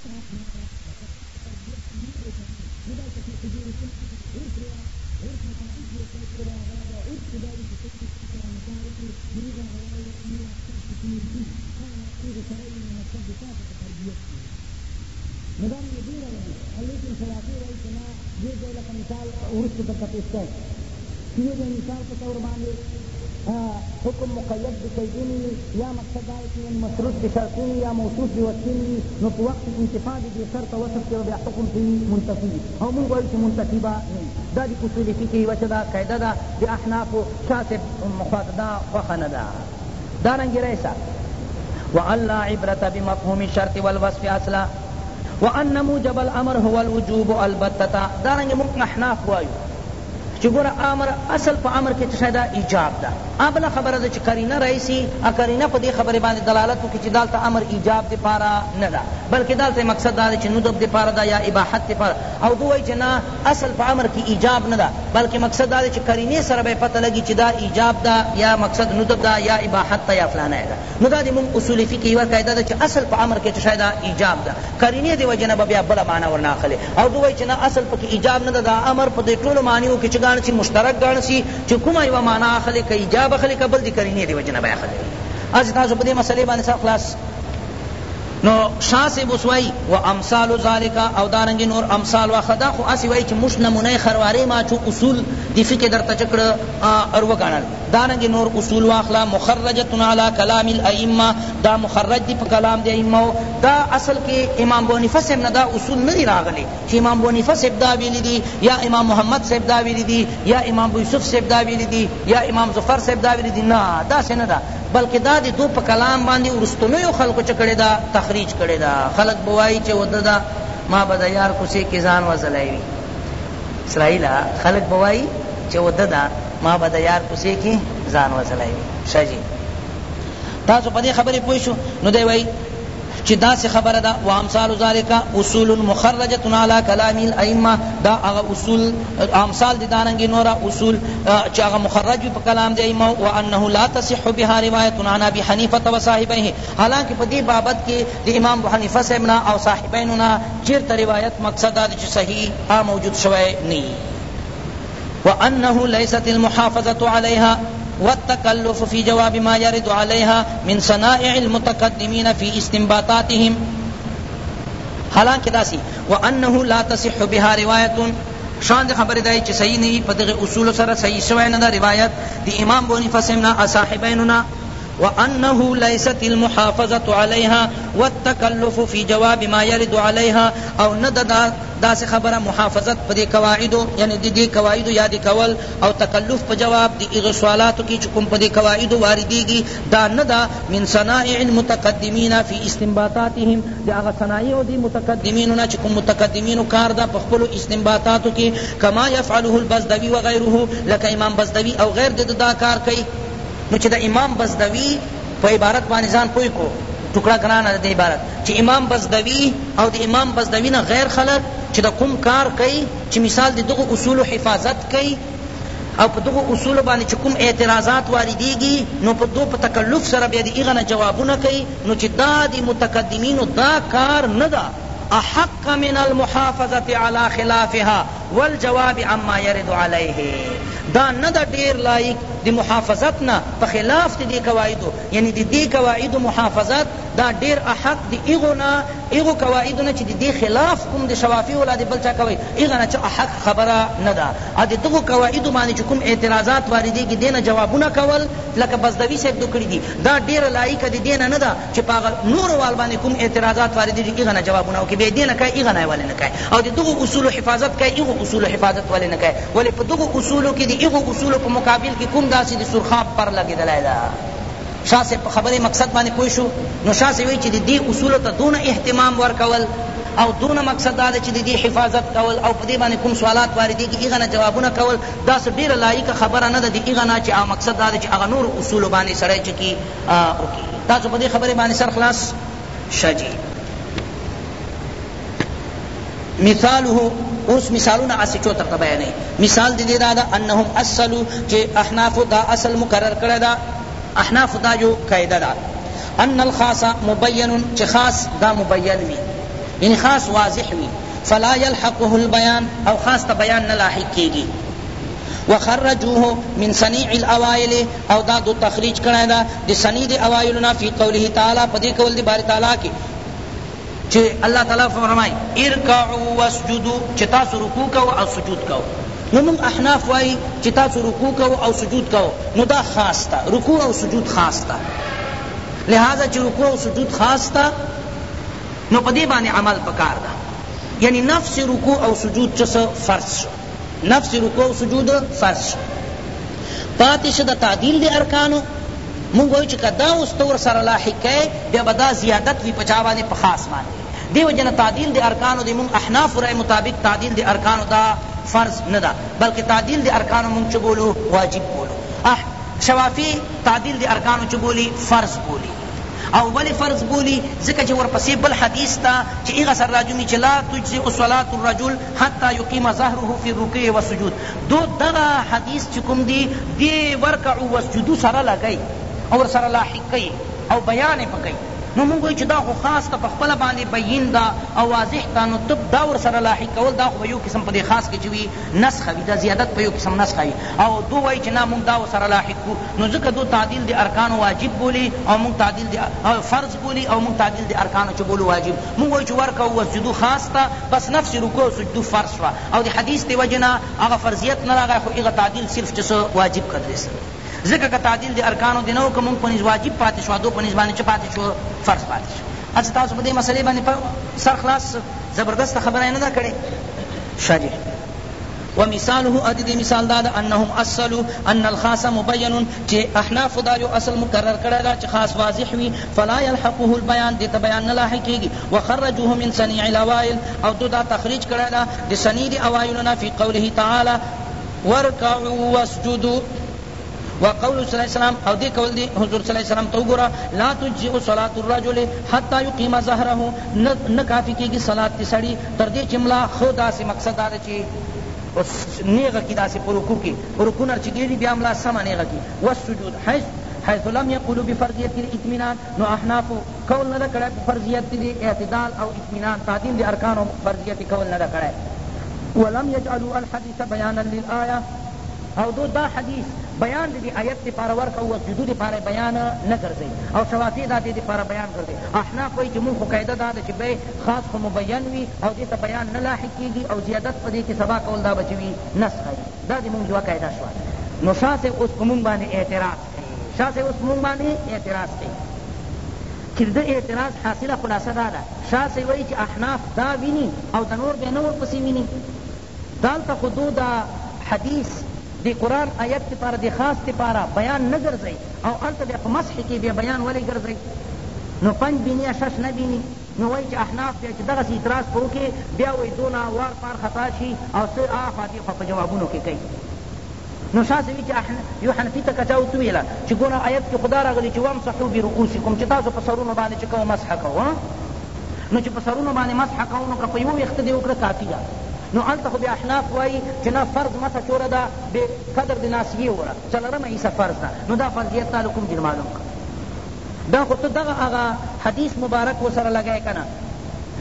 نظام يدير لكن خلافي رئيس ما يرجع لك مثال ورث بالتقيستات في مثال تطور معنى آه، حكم مقيد بسيدني يا مقصد مسروس بشرطه يا موصوف بوكيله نطوق انتفاض بشرط وصف ربيع حكم في منتفي او من قلت منتفبا دا دي اصول فيكي وشدا قاعده دا دي احناف شاسب مخاط دا وخنا دا دارنگ رئيسا وأن لا عبرة بمفهوم الشرط والوصف أصلا وأن موجب الأمر هو الوجوب البتة دارنگ ممكن احناف وايو چې ګوره امر اصل په امر کې څه ده ایجاب ده ابله خبره ده چې کرینه رئیسی ا کرینه په دې خبره باندې دلالت وکړي چې دالته امر ایجاب دی پاره نه ده بلکې دالته مقصد دا چې ندب دی پاره ده یا اباحت دی پاره او دوی چې نه اصل په امر کې ایجاب نه ده بلکې مقصد دا چې کرینه سره به پته لګي چې دا ایجاب ده یا مقصد ندب ده یا اباحت ده یا فلانه ده نو دا د موږ اصول فقه یو قاعده ده چې اصل په امر کې څه ده ایجاب ده کرینه دی وجنه بیا بل معنا ورناخله او دوی چې نه اصل په کې ایجاب نه ده دا امر په دې ټولو معنیو کې چې گان سی مشترک گان سی چې کومه یو معنا اخلي کوي جاب اخلي قبل دي کرینه دی وجنه بیا اخلي از تاسو په دې مسلې باندې خلاص نو شاسب وسوی و امثال ذالک او دارنګ نور امثال واخدا خو اسی وای چې مش نمونه خرواری ما چو اصول دی فقه در تچکړه اور وګڼل دارنګ نور اصول واخلا مخرجتن علی کلام الائمه دا مخرج دی په کلام دی ائمه دا اصل کې امام بونی فسب نه دا اصول نه راغلی چې امام بونی فسب دا ویل دی یا امام محمد صاحب دا ویل دی یا امام یوسف صاحب دا ویل دی یا امام ظفر صاحب دا ویل دی نه دا څنګه دا بلکې دا د دو په کلام باندې ورستنیو خلکو چې کړی دا تخریج کړی دا خلک بوایي چې وده دا ما به د یار کوڅې کې ځان وځلای وي اسرائیله خلک بوایي چې وده دا ما به د یار کوڅې کې ځان وځلای وي شاجي تاسو په دې خبرې پوه شو نو دی وایي چې دا څه خبره ده و امثال ذالک اصول مخرجه علی کلام الائمه دا هغه اصول امثال دي دانګي نورا اصول چې هغه مخرج په کلام دی ائمه و انه لا تصح بها روایت عن ابي حنیفه و صاحبه حالانکه په دې بابت کې د امام ابو حنیفه سیمنا او صاحبیننا چیرته روایت مقصد دا چې صحیح موجود شوی نه وانه ليست المحافظه عليها والتكلف في جواب ما يرد عليها من صنائع المتقدمين في استنباطاتهم حالانکہ داسی وانه لا تصح بها روایه شان دی خبر دی چې صحیح نه په دغه اصول سره صحیح شوی نه دا روایت دی امام بونی فسمنا اصحابیننا وأنه ليست المحافظة عليها والتكلف في جواب ما يرد عليها أو ندد دا سی خبره محافظت په دې قواعدو یعنی دې قواعدو یاد کول او تکلف په جواب دې اغه سوالاتو کې چې کوم په دې قواعدو واردېږي دا نه دا من صنائع المتقدمین فی استنباطاتهم دا هغه صنایع دې متقدمینو نه چې کوم متقدمینو کار دا په خپل استنباطاتو کې کما یفعله البزدوی و غیره لکه امام بزدوی او غیر دې دا کار کوي نو چې دا امام بزدوی په عبارت باندې ځان پوی کو ټکړه ګرانه دې عبارت چې امام بزدوی او د امام بزدوی نه غیر خلک چې دا کوم کار کوي چې مثال د دغه اصول حفاظت کوي او په دغه اصول باندې چې کوم اعتراضات واردېږي نو په دو په تکلف سره بیا د هغه نه جوابونه کوي نو چې دا د متقدمینو دا کار نه ده احق من المحافظة على خلافها والجواب عما يرد عليه دا نه ده ډېر لایق د محافظت نه په خلاف دې قواعدو یعنی د دې قواعدو محافظت دا ډیر احق دی ایغو نه ایغو قواعدو نه چې دې خلاف کوم د شوافی ولادت بل چا کوي ایغه نه چې احق خبره نه ده ا دې دغه قواعدو باندې چې کوم اعتراضات واردېږي دې نه جوابونه کول لکه بزدوی صاحب دوکړي دي دا ډیر لایق دی دې نه ده چې په نور وال باندې کوم اعتراضات واردېږي ایغه نه جوابونه وکړي به دې نه کوي ایغه نه ولې نه کوي او د دغه اصول حفاظت کوي ایغه اصول حفاظت ولې نه کوي ولې په دغه اصولو کې دې ایغه اصول په مقابل کې کوم داسی دی سرخاب پر لگی دلائی دا شاہ سے خبر مقصد بانے پوئی شو نو شاہ سے وی چی دی اصول تا دون احتمام ور کول او دون مقصد دا چی دی حفاظت کول او پدی بانے کم سوالات واردی کی ایغانا جوابونا کول دا سو دیر لائق خبر ندا دی ایغانا چی آ مقصد دا چی اغا نور اصول بانے سرائی چکی اوکی تا سو پدی خبر بانے سر خلاص شجی مثاله اوس مثالونه اسی چو تر بیانې مثال دې دا ده انهم اصلوا چې احناف دا اصل مقرر کړی دا احناف دا یو قاعده ده ان الخاص مبين چې خاص دا مبين وي یعنی خاص واضح وي فلا يلحقه البيان او خاص ته بیان نه لاحق کیږي وخرجوه من صنيع الاوائل او دا دو تخریج کړی دا د صنيع الاوائلنا فی قوله تعالی پدې کول دی بار تعالی کې چې الله تعالی فرمای ارکعوا واسجدوا چې تاسو رکوع کوو او سجود کوو نو موږ احناف وایي چې تاسو رکوع کوو او سجود کوو نو دا خاص ده رکوع او سجود خاص ده لہذا چې رکوع او سجود خاص ده نو په دې باندې عمل پکار ده یعنی نفس رکوع او سجود چې فرض شو نفس رکوع او سجود فرض شو پاتې شده تعدیل د ارکانو مونږ وایو چې که دا اوس ته ورسره لاحق کوې بیا به دا زیادت وي په چا باندې په خاص باندې دې وجه نه تعدیل د ارکانو د مونږ احناف رای مطابق تعدیل د ارکانو دا فرض نه ده بلکې تعدیل د ارکانو مونږ چې بولو واجب بولو اح شوافی تعدیل د ارکانو چې بولی فرض بولی او ولی فرض بولی ځکه چې ورپسې بل حدیث ته چې هغه سر راجومي چې لا تجزئ صلاة الرجل حتى يقيم ظهره في الركوع والسجود دو دغه حدیث چې کوم دی دې ورکعو وسجدو سره لګئ اور سره لاحق کئی او بیان پکئی نو مونږ چې دا خو خاص ته پخپله باندې بین دا او واضح دا نو طب دا ور سره لاحق کول دا خو به یو قسم په دې خاص کې چې وي نسخه وي دا زیادت په یو قسم نسخه وي او دو وایي چې نه مونږ دا ورسره لاحق کړو نو ځکه دو تعدیل د ارکانو واجب بولي او مونږ تعدیل د فرض بولي او مونږ تعدیل د ارکانو چې بولو واجب مونږ وایو چې ورکو وسجدو خاص ته بس نفس رکوع او سجدو فرض شوه او د حدیث د وجې نه هغه فرضیت نه راغی خو هغه تعدیل صرف چې واجب کړی ځکه که تعدیل د ارکانو دی نه وو که موږ په نس واجب پاتې شو دو په نس باندې چې پاتې شو فرض پاتې شو هڅه تاسو په دې مسلې باندې سر خلاص زبردسته خبره نه ده کړې شاجح ومثاله ادي مثال دا انهم اصلوا ان الخاص مبين چې احناف دایو اصل مقرر کړه دا چې خاص واضح وي فلا يلحقه البيان دې ته بیان نه لاحقېږي وخرجوه من صنيع الاوائل او دو دا تخریج کړه دا د صنيع الاوائلنا في قوله تعالى واركعوا واسجدوا وقول صلی الله علیه وسلم او دې قول دی حضور صلی الله علیه وسلم تو ګورا لا تجئ صلاة الرجل حتى يقيم ظهره نه کافی کیږي صلات کی سړی تر دې چې ملا خو داسې مقصد دا چې اوس نیغه کی داسې پرکو کې رکو نر چې ګیری بیا ملا سم نیغه کی والسجود حيث حيث لم يقولوا بفرضية الاطمینان نو احناف قول نه کړه فرضیت دې اعتدال او اطمینان تعدیل دې ارکان او فرضیت قول نه کړه ولم يجعلوا الحديث بيانا للآية او دو دا حدیث بیان دی آیت دی پارا ورکا و سجدو دی پارا بیان نگرزی او شوافی دا دی دی پارا بیان گرزی احناف وی چی مون خو قیده دا دا چی بی خاص خو مبین وی او دیتا بیان نلاحق کیگی او زیادت پا دی که سبا کول دا بچوی نسخی دا دی مون جوا قیده شوا نو شاہ سے اس پا مون بانی اعتراض کئی شاہ سے اس مون بانی اعتراض کئی چې د اعتراض حاصله خلاصه دا ده شاه سی وایي چې احناف دا ویني او د نور بیا نه ورپسې ویني دلته خو دو دا حدیث دی قرآن آیت تپاره دی خاص تپاره بیان نه ګرځئ او هلته بیا په مسح کې بیا بیان ولې ګرځئ نو پنج بینی یا شش نه بینی نو وایي چې احناف بیا چې دغسې اعتراض په وکړي بیا وایي دونه وار پار خطا شي او څه آخوا دېخوا په جوابونو کې کوي نو شاسې وي چې یو حنفي ته که چا ورته وویله چې ګوره آیت کې خدا راغلي چې وامسحو برؤوسکم چې تاسو په سرونو باندې چې کوه مسحه کوه نو چې په سرونو باندې مسحه کوو نو که په یوه ویښته دې وکړه کافي ده نو هلته خو بیا احناف وایي چې نه فرض مسه چوره ده بقدر د ناسیې وره څلرمه ایسه فرض ده نو دا فرضیت تا له کوم جن معلوم کړه دا خو ته دغه هغه حدیث مبارک ورسره لګی که نه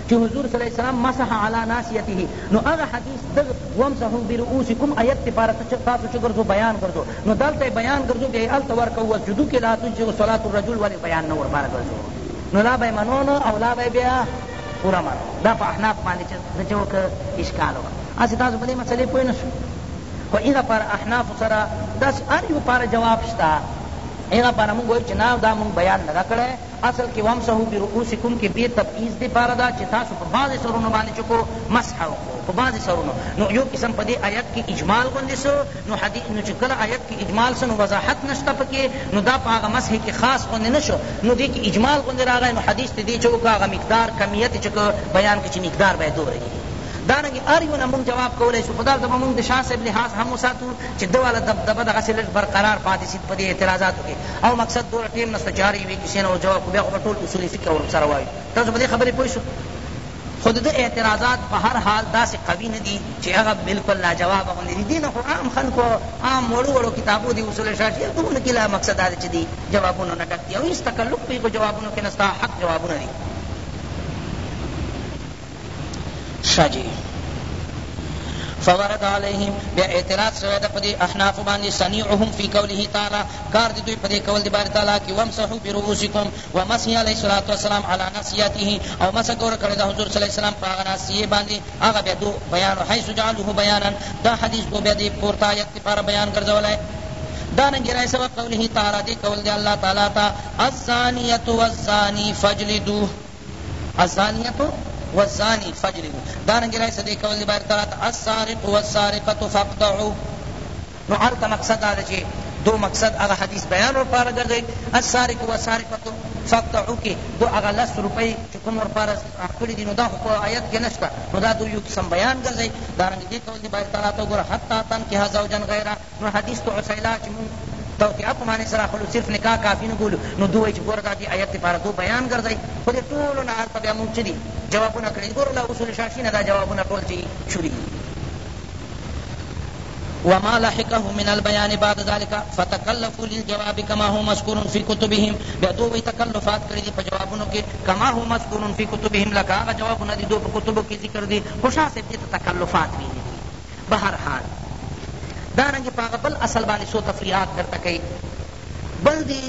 چې حضور صلی الله علیه وسلم مسح علی ناسیته نو هغه حدیث دغه ومسحوا برؤوسکم آیت دپاره تاسو چې ګرځو بیان ګرځو نو دلته بیان ګرځو بیا یې هلته ورکوو وسجدو کې لا تنجغ صلات الرجل ولې بیان نه ورپاره ګرځو نو لا به منونو او لا به بیا پورا مانا دا په احناف باندې چې څه وکړه اشکال وکړه هسې تاسو په دې مسلې پوه نه شو خو هغه پر احنافو سره داس هر یو پاره جواب شته ایغا پارا مونگ ویل چی نا دا مونگ بیان نگا کرے اصل کی ومسہو بی رؤوسکم کی بی تبعیز دی پارا دا چی تاسو پا بعض سرونو بانی چکو مسحو پا بعض سرونو نو یو قسم پا دی آیت کی اجمال گندی سو نو, نو چکل آیت کی اجمال سو نو وضاحت نشتا پکی نو دا پا آغا مسح کی خاص گندی نشو نو دی کی اجمال گندی را گئے نو حدیث تی دی چکو آغا مقدار کمیت چکو بیان کی چی مقدار بے دو رہی دارنگی ار یو نمون جواب کولای شو خدا زما مونږ د شاه صاحب لحاظ هم وساتو چې دواله دبدبه دغه سلټ برقرار پاتې شي په دې اعتراضاتو کې او مقصد دوره ټیم نسته جاري وي کسی نه جواب خو بیا خو ټول اصولي فکر ورسره وایو تاسو په دې خبرې پوه شو خود د اعتراضات په هر حال داسې قوي نه دي چې هغه بالکل لاجواب غوندې دي دین خو عام خلکو عام وړو وړو کتابو دي اصول شافعي کومو کې لا مقصد دا چې دي جوابونه نه ډک دي او هېڅ تکلف په جوابونو کې نسته حق جوابونه دي شاجی فورد علیهم بیا اعتراض شوی ده په دې احنافو باندې صنیعهم فی قوله تعالی کار د دوی په دې قول د باری تعالی کې ومسحوا برؤوسکم ومسح علیه الصلاة والسلام علی ناصیته او مسح ګوره کړی د حضور صلی الله علیه وسلم په هغه ناصیې باندې هغه بیا دو بیان حیث جعله بیانا دا حدیث دو بیا دې پورته آیت لپاره بیان ګرځولی دانگی رائے سبب قوله تعالی دی قول دی اللہ تعالی تا الزانیت والزانی فجلدوه الزانیت والزانی فجلدو دارنګې رای صدې کول د بهر تعالی السارق والسارقة فاقطعوا نو هلته مقصد دا چې دو مقصد هغه حدیث بیان ورپاره ګرځوي السارق والسارقة فاقطعوا کې دو هغه لس روپۍ چې کوم ورپاره اخلي دي نو دا خو په آیت کې نشته نو دا دو یو قسم بیان ګرځوي دارنګې دې کول د بهر تعالی ته وګوره حتی تنکحه زوجا غیره نو حدیث تو عسیلا چې مونږ توقیع په معنی سره خلو صرف نکاح کافی نه بولو نو دو چې ګوره دا دې آیت دپاره دو بیان ګرځئ خو دې ټولو نه هلته بیا مونږ څه دي جوابونه کړي ګوره له اصول شاشي نه دا جوابونه ټول چې شروع وما لحقه من البيان بعد ذلك فتكلفوا للجواب كما هو مذكور في كتبهم بدو تکلفات کړی دي په جوابونو کې کما هو مذکور في كتبهم لکه هغه جوابونه دي دو په کتبو کې ذکر دي خوشا سے تکلفات وی دي بهر حال دارنګې په هغه بل اصل باندې څو تفریحات درته کوي بل دی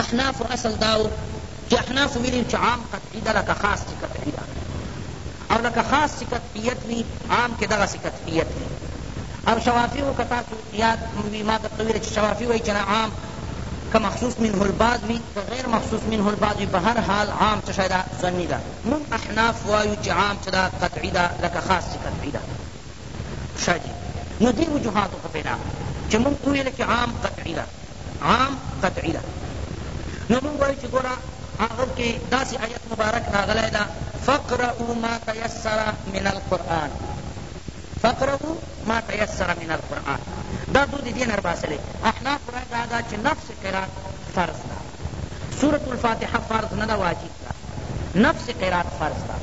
احنافو اصل داو چې احنافو ویلي چې عام قطعي ده لکه خاص چې قطعي ده او لکه خاص چې قطعیت وي عام کې دغسې قطعیت وي او شوافیو که تاسو یاد وي ما درته ویلې چې شوافي وایي چې عام که مخصوص منه البعض وي که غیر مخصوص منه البعض وي په هر حال عام څه شی ده ظني ده موږ احناف وایو چې عام څه ده قطعي ده لکه خاص چې قطعي ده شاجي نو دې وجوهاتو په پیدا چې موږ وویل چې عام قطعي ده عام قطعي ده نو موږ وایو چې ګوره هغه کې داسې آیت مبارک راغلی ده فقرؤوا ما تیسر من القرآن فقرؤوا ما تیسر من القرآن دا دو دې دین ارباسلې احناف رایه دا چې نفس قرآن فرض ده سورة الفاتحه فرض نه ده واجب ده نفس قرآن فرض ده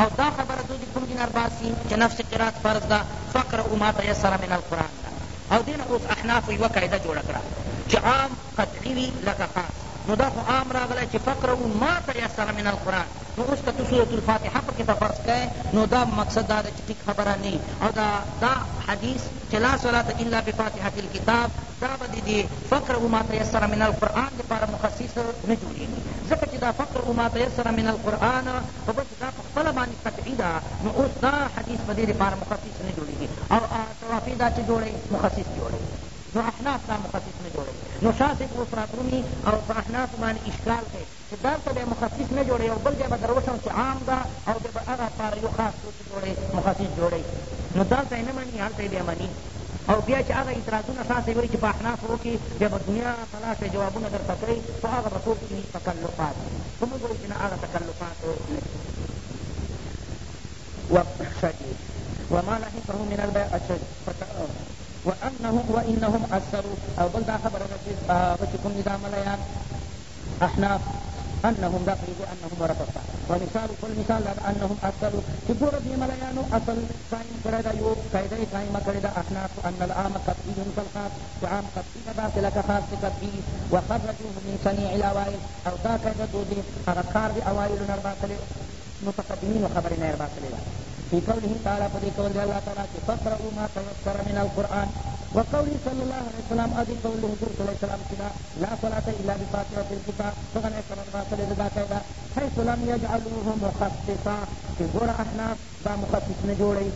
او دا خبره دو دې کوم دین ارباسي چې نفس قرآن فرض ده فقرؤوا ما تیسر من القرآن دا. او دین اوس احنافو یوه قاعده جوړه کړه چې عام قطعي وي لکه خاص نو دا خو عام راغلی چې فقرؤوا ما تیسر من القرآن نو اوس که ته سورة الفاتحه پکې تفرض کړې نو دا مقصد دا ده چې ټیک خبره نه او دا دا حدیث چې لا صلاة الا بفاتحة الکتاب دا به د دې فقرؤوا ما تیسر من القرآن دپاره مخصص نه جوړېږي ځکه چې دا فقر ما تیسره من القرآن خو بس دا په خپله باندې قطعي ده نو اوس دا حدیث په دې دپاره مخصص نه جوړېږي او توافي دا چې جوړوي مخصص جوړوي نو احناف دا مخصص نه جوړوي نو شاه صاحب اوس راترومي او په احنافو باندې اشکال کوي چې دلته به یې مخصص نه جوړوي او بل ځای به در وښم چې عام ده او بیا به هغه پاره یو خاص څوک جوړوي مخصص جوړوي نو دلته یې نه مني هلته یې بیا مني او بیا چې هغه اعتراضونه تاسې وایي چې په احنافو کې بیا به دنیا پلاسې جوابونه درته کوي خو هغه به ټول شي تکلفات خو موږ وایو چې نه هغه تکلفات وشدید وما لحقه من البيع الشديد وأنهم وإنهم أثروا أو بل دا خبر رجل بشكم نظام الأيام أحناف انهم دا فریضه انهم ورثه ومثال کل مثال دا انهم اصل چې ګوره دې ملایانو اصل قائم کړی دا یو قاعده یې قائمه کړې ده احناف ان العام قطعي كالخاص وعام قطعي باطل كخاص قطعي وخرجوه من صنيع الاوائل او دا قاعده دوی هغه کار د اوایلو نه راوتلی متقدمینو خبرې نه یې راوتلی ده في قوله تعالى فدي قول الله تعالى فاقرأوا ما تيسر من القرآن وقوله صلى الله عليه وسلم ادي قول حضور صلى الله عليه وسلم كنا لا صلاة الا بفاتحة الكتاب فقال اكرم ما صلى الله عليه حيث لم يجعلوه مخصصا في ګوره احنا دا مخصص نجوري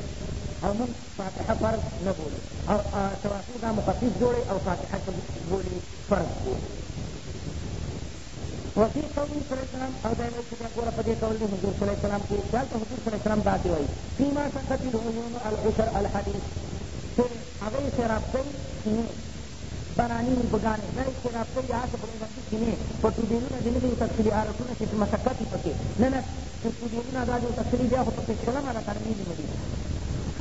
او من فاتحه فرض نبولي او آه، تواسي دا مخصص جوري او فاتحه بولي فرض بولي وفي قوله صلى الله عليه وسلم او دائما چې دا قول د صلى الله عليه وسلم کې الله وسلم فيما سقط العيون العشر الحديث کہ اوے سے رابطے چینے برانی بگانے نئے سے رابطے یہاں سے بڑے وقت چینے پر تو دینو نا دینو دیو تفصیلی آرکو نا چیز مسکتی پکے ننا تو دینو نا دا دیو تفصیلی بیا خو پکے چلم آرہ ترمیلی مدی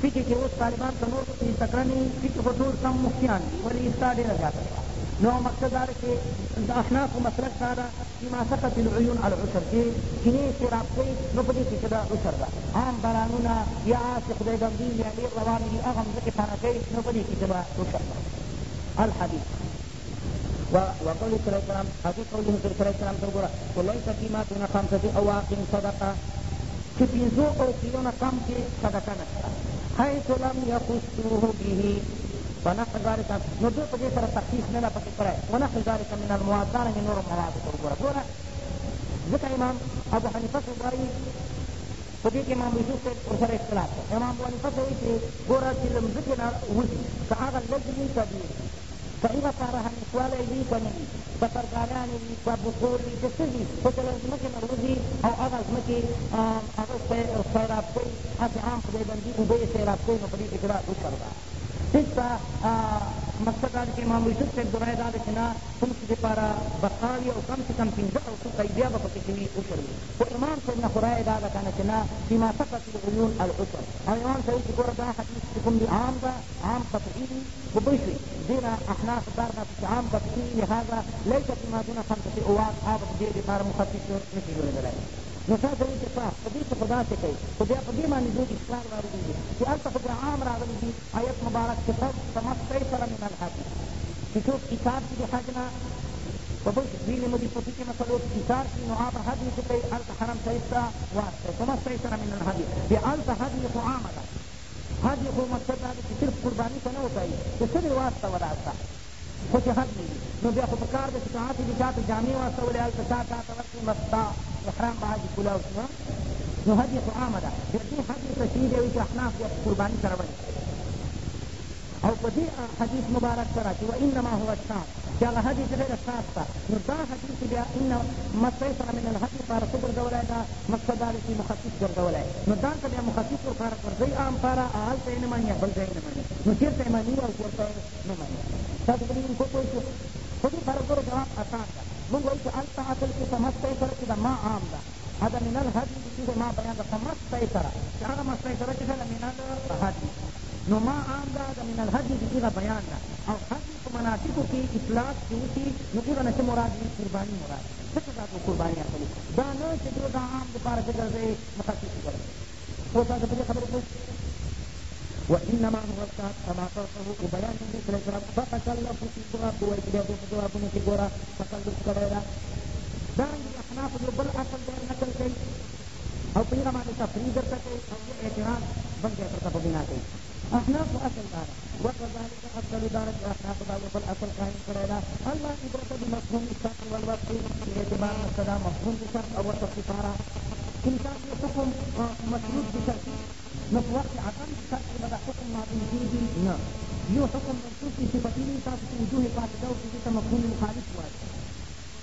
فکر کہ اوز طالبان تنور تکرانی فکر خطور سم مفتیان دی ولی اس تا دیر جاتا نوع مقصد ذلك احناف مسلک ساده چې سقط العيون على العشر کې چینې سراب کوي نو په عشر ده هم برانونا یا چې خدای بندي یا ډېر روان دي هغه مځکې پانه کوي نو په عشر ده الحديث وقول صلى الله عليه وسلم حديث قوله صلى الله عليه وسلم وليس فيما دون خمسة أواق صدقة چې پنځو او کیلو نه کم صدقه نشته حيث لم يخصوه به ونحو ذلک نو دوی په دې سره تخصیص نه ده پکې کړی ونحو ذلک من المواد دارنګې نورو موادو ته وګوره ګوره ځکه امام ابو حنیفه صاحب وایي په دې کې امام یوسف صاحب ورسره اختلاف دی امام ابو حنیفه صاحب وایي چې ګوره چې له مځکې نه وځي که هغه لږ وي که ډېر که هغه ساره همیشوالی وي که نه وي که ترکاریانې وي که بخور وي که څه وي خو که له ځمکې نه وځي او هغه ځمکې هغه سیراب کوي هسې عام خدای بندي اوبه یې سیراب کوي نو په دې کې ګډه وکړه هیڅ مقصد دا چې امام یوسف صاحب دوره دا ده چې نه کوم څه دپاره بقاوي او کم چې کم پنځه او څو قیدیه به پکې کوي عشر وي خو امام صاحب نه خو رایه دا ده که نه چې نه فيما سقط العیون العشر او امام صاحب چې ګوره دا حدیث چې کوم دي عام ده عام قطعي دي خو پوه شوي دې نه احناف دار نه چې عام قطعي لهذا لیس فيما دون خمسة اوقات هذا دې دپاره مخصص نه شي جوړېدلی نو دا د اتفاق په دې کې خو داسې کوي خو بیا په دې باندې ډېر اشکال راغلي دي چې هلته خو عام راغلي دي آیت مبارک کې فرض تمسی سره من الحج چې څوک کتاب کې د حج نه په بل دین مضیفتي کې مثلا اوس کتاب کې نو هغه حج چې کوي هلته حرم شریف ته واستوي تمسی سره من الحج بیا هلته حج خو عامه ده حج خو مقصد دا دی چې صرف قرباني ته نه وکوي چې څه دې واسطه ولاړ خو چې حج نه وي نو بیا خو په کار ده چې که هاتې دې چا ته جامې واستولې هلته چا تا ته ورکړي مستا احرام به حج پوله وشوه نو حج یې خو عامه ده د دې حج تشریح دی وایي چې احناف بیا قرباني سره ولي او په دې حدیث مبارک سره چې وانما هو الشاف چې هغه حج چې غیر شاف ته نو دا حدیث بیا ان مستیسره من الحج پاره څه ګرځولی دا مقصد دا دی چې مخصص ګرځولی نو دا ته بیا مخصص ورپاره ګرځوي عام پاره هلته یې نه مني بل ځای نه مني نو چېرته یې مني او کورته یې نه مني تاسو په دې پوه شو خو دې فرض جواب اسان ده موږ وایو چې هلته اصل کښې په مستی سره چې د ما عام ده هذا من الهدي چې ما بیان ده په مستی سره چې هغه مستی سره چې ده من الهدي نو ما عام ده د من الهدي چې بیان ده او هدي په مناسکو کښې اطلاق چې وشي نو هغه نه څه مراد وي قرباني مراد څه ذات نو قرباني اخلي دا نه چې دا عام دپاره چې ګرځئ مخصص ګرځئ اوس تاسو په دې خبرې پوه وإنما هو الشهد فما تركه كبيان ذكر الكرم فكسلف في كرة ويجده في كرة في كرة تكلف كبيرا دائما الأحناف يقول أصل بين نقل شيء أو قيل ما تفريد الكتب أو اعتراض بل يترتب بنا شيء أحناف أصل دار وكذلك أفضل دار الأحناف دار يقول أصل قائم كبيرا الله إبرة بمفهوم الشرط والوقت باعتبار مقتضى مفهوم الشرط أو التصفارة إنسان يصف مشروط بشرط نفوات عقل شرط حكم ماضي فيه نعم یو حکم منصوب کی صفتی نہیں تاسو په وجوه فاسده او کې ته مفهوم مخالف وایي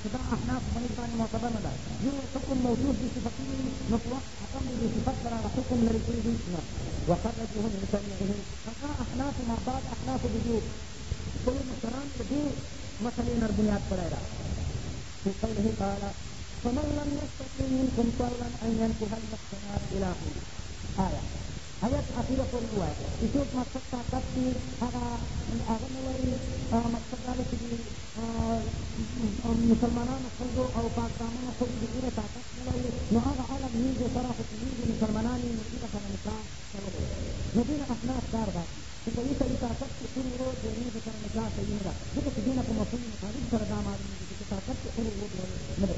چې دا احناف باندې باندې معتبر نه ده یو حکم موجود دی صفتی نه نو په وخت حکم دی صفت سره حکم لري کړی دی نه وخرجوه من سمعهم فقا احناف ما بعد احناف وجوه ټول مشران په دې مسلې نه بنیاد کړی ده په قوله تعالی فمن لم يستطع منكم طولا ان ينكح المحصنات الى حين آية آیت اخیره پورې ووایه چې څوک مقصد طاقت دي هغه هغه نه وایي مقصد دا چې مسلمانانو ښځو او پاکدامنو ښځو د دومره طاقت نه وایي نو هغه خلک مېږو سره خو چې مېږې مسلمانان وي نو دوی سره نکاح کولو نو دوی نه اسناد کار باسي چې په دې سړي طاقت چې کوم ورور د مېږو سره نکاح کوي نه ده ځکه چې دوی نه په مفهوم مطابق سره دا معلومېږي چې طاقت چې کوم ورور نه ده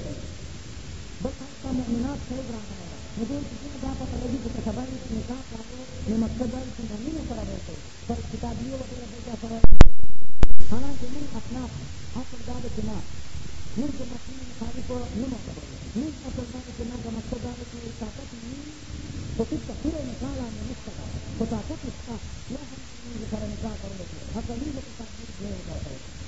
بل حتی مؤمنات صاحب راغلی مجھے دا پتہ لگی کہ خبر نکاح کارو میں مقصد دار کی نہیں نہ کرا رہے پر کتابیوں وغیرہ بیٹا کرا حالانکہ من اپنا اصل دار کے ماں من کو مسلم بخاری کو نہ مقصد من اصل دار کے ماں کا مقصد دار کی طاقت نہیں تو پھر تصویر نکالا میں مستقا تو طاقت اس کا یا ہم بخار نکاح کرنے کی حقیقت کا نہیں کرتا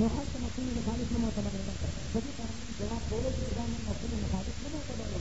نو هلته مسلې مخالف نه معتبر ده په دې کار کې جواب کولو چې دا مسلې مخالف نه معتبر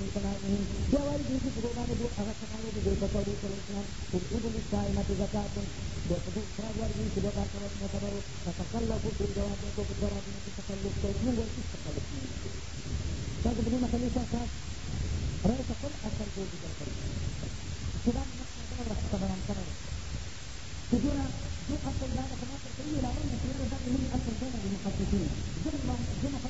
من صلاتهم بیا وایي دوی چې په باندې دوی هغه څه باندې دوی په توبه صلی الله قل ابن الصائمة زکات دوی په دوی سره وایي چې دوی کار کوي متبرو فتکلفوا في الجواب وتوب الجواب من تکلف کوي موږ ورته تکلف نه کوي تاسو په دې مسلې سره تاسو رئیس خپل اصل دوی ذکر کوي چې دا مسله راځي بیان کړو چې ګوره دوی خپل دا په ماته کوي لا نه چې دا د اصل دی د محدثین جمع جمع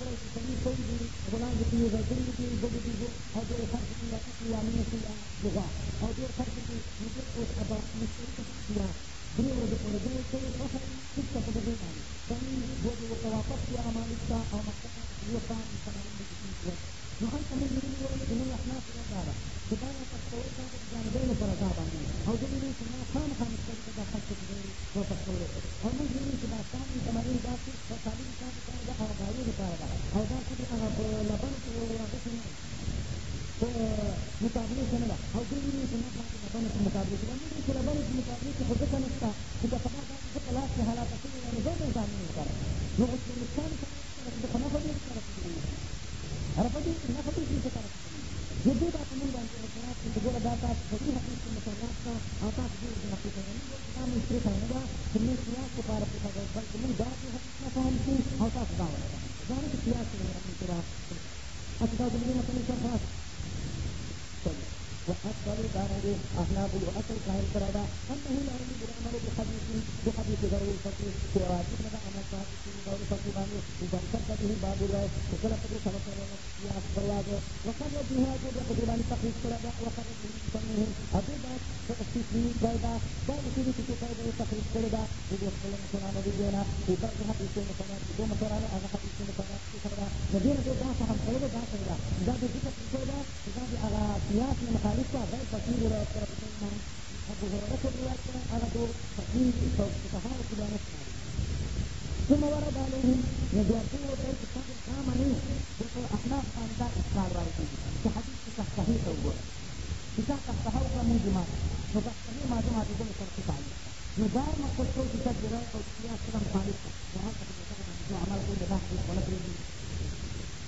Yeah. الله وقد أخلاق أنه لا يجب بحديث بحديث ذوي ذوي لدى به باب قدر صلى عليه وسلم ہم نہیںانگا تکلیف حديث گا د دې نه دا فهم کولو دا څنګه دا د ذکر کولو دا چې دا د هغه قیاس نه مخالف ده غیر فقیر روایت کړه مسلمان ابو هريره کړه روایت کړه هغه دو فقیر فقهاو کې بیان کړه ثم ورد عليهم يجوابون بيت الصدر كامل بقول احناف ان ذا اسلام رايتي في حديث تستحيل هو اذا تستحيل فمن جماعه فتستحيل ما جمع بدون ترتيب عليه نظام مقصود تسجل او قياس كلام خالص وهذا في المسألة عمل كل بحث ولا تريد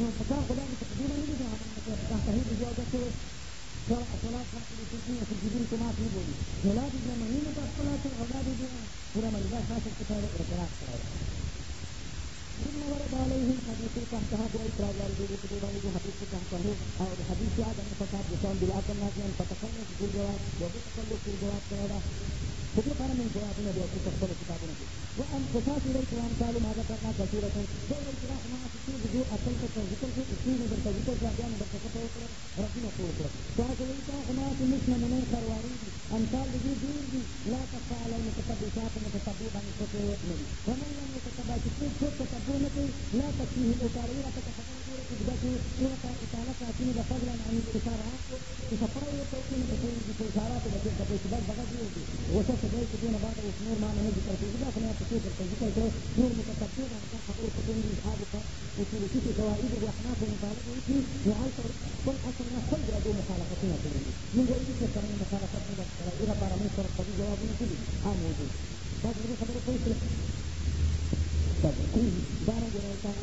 نو پکار خدا دې تقدیر نه دي دا صحیح دی او تاسو سره اصلات خاطر دې چې موږ دې کوم څه نه بولي ولادت دې مې نه تاسو لا څه غدا دې پورا ملګر خاصه کتاب اعتراف کوي ثم ورد عليهم حديث القهقه واقرار والديه بدونه حديث القهقه او حديث عدم فساد لسان بالعقل نازلا فتخلص بالجواب وبتخلص الجواب كذا فقل قال من قراءتنا بأكل تقبل كتابنا وأن قصاص إليك وأمثال ما ذكرنا كثيرة دون القراءة ما أسسين بدو أكل تذكر في أسسين من تذكر جاءنا بكتب وكرة ربنا فوقرة فهذا الإنساء ما تمسنا من الخرواري أمثال بدو دين دي لا تقع على المتطبيشات المتطبيب عن الفتوى ومن لم يتطبع شكوك شكوك تطبونك لا تكفيه الأطاريرة تتفقر قدرته وتعالى تأتيني بفضل عن الإشارات تسفر يتوكين بإشارات التي تقول بغض يوجد وشخص جاي تكون بعض نور معنى نذكر في إذا كنا تشوف الذكر كله نور متكبر عن كان حقوق تكون لأصحابك وفي كيف فوائد وأحناف ومطالبة وفي وعيسى كل حسن كل جادو مخالفتنا كلهم من جاي تكون مخالفتنا إذا بارا من شرط قضي جواب من كل آن موجود بعد ذلك خبر كويس لك طب كل بارا جرائتا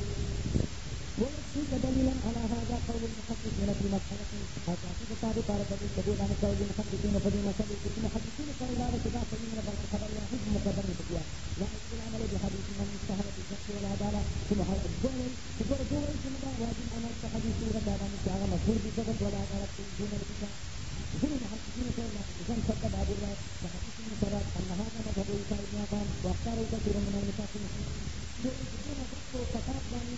دليلا على هذا قول المحدثين في مسألة الصحابة فقد قال دليل كبير عن قول المحدثين ففي مسألة المحدثين قالوا لا ارتباط من فرق خبر واحد مقدم الفتوى لا يجوز العمل بحديث من اشتهر بالشخص والعدالة ثم هل الدول فقد دول ثم واجب أن الحديث يرد هذا من شعر مشهور بالضبط ولا عدالة دون الكتاب هم المحدثين قالوا المحدثين سبب أبو الله محدث من سبب أن هذا مذهب عيسى بن عطان واختاروا كثير من النساء في المسلمين يؤيدون فقه فقط من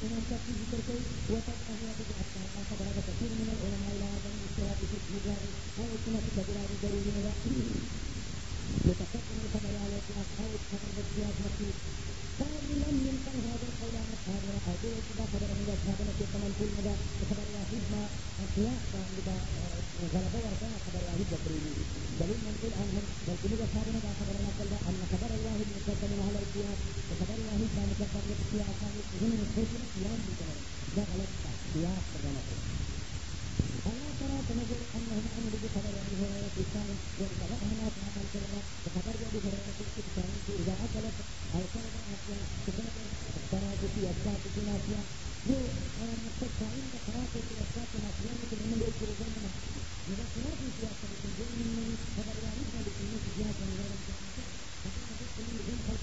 ہمارے اور اس میں Kita akan berikan kepada anda. Kita akan berikan kepada Kita akan berikan kepada anda. Kita akan berikan kepada anda. Kita akan berikan kepada anda. Kita akan berikan kepada anda. Kita Kita akan berikan kepada akan berikan Kita akan berikan Kita akan berikan kepada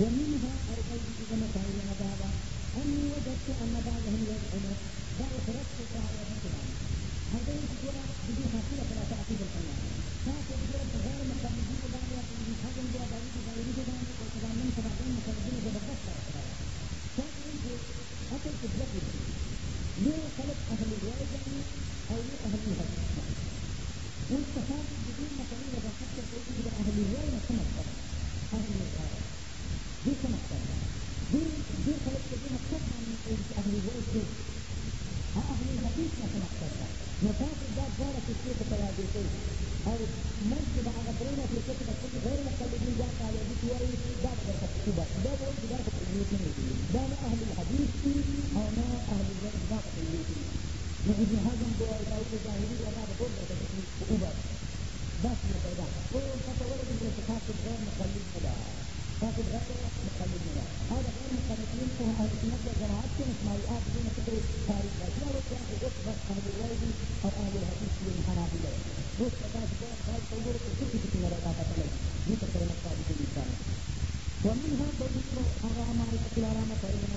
ومنها أرضيت إذا مسائل هذا أني وجدت أن بعضهم يزعم ضعف ربك على مثلا هذا يذكر بدون حقيقة لا تأتي بالقيامة فاتت برد غير مكملين ذلك من حزم برابريك غيره ذلك وكذا من سبعين مكملين بالبشر فأنت أكل تدرك لو خلق أهل الوالد أو لو أهل الوالد والتفاق تاسو پیدا کوو تاسو ورته د تاسو په ځان مخالف کړه تاسو دغه مخالف نه ده دا غیر مخالف دی خو هغه چې موږ د جماعت کې نه مالي اپ دی نه کوي تاریخ دی نو که تاسو اوس په خبرې راځئ او هغه له دې څخه خراب دی نو تاسو دا په خپل ځای کې څه څه نه راځي تاسو نه څه نه راځي ومن ها په دې کې هغه ما لري چې لاره ما کوي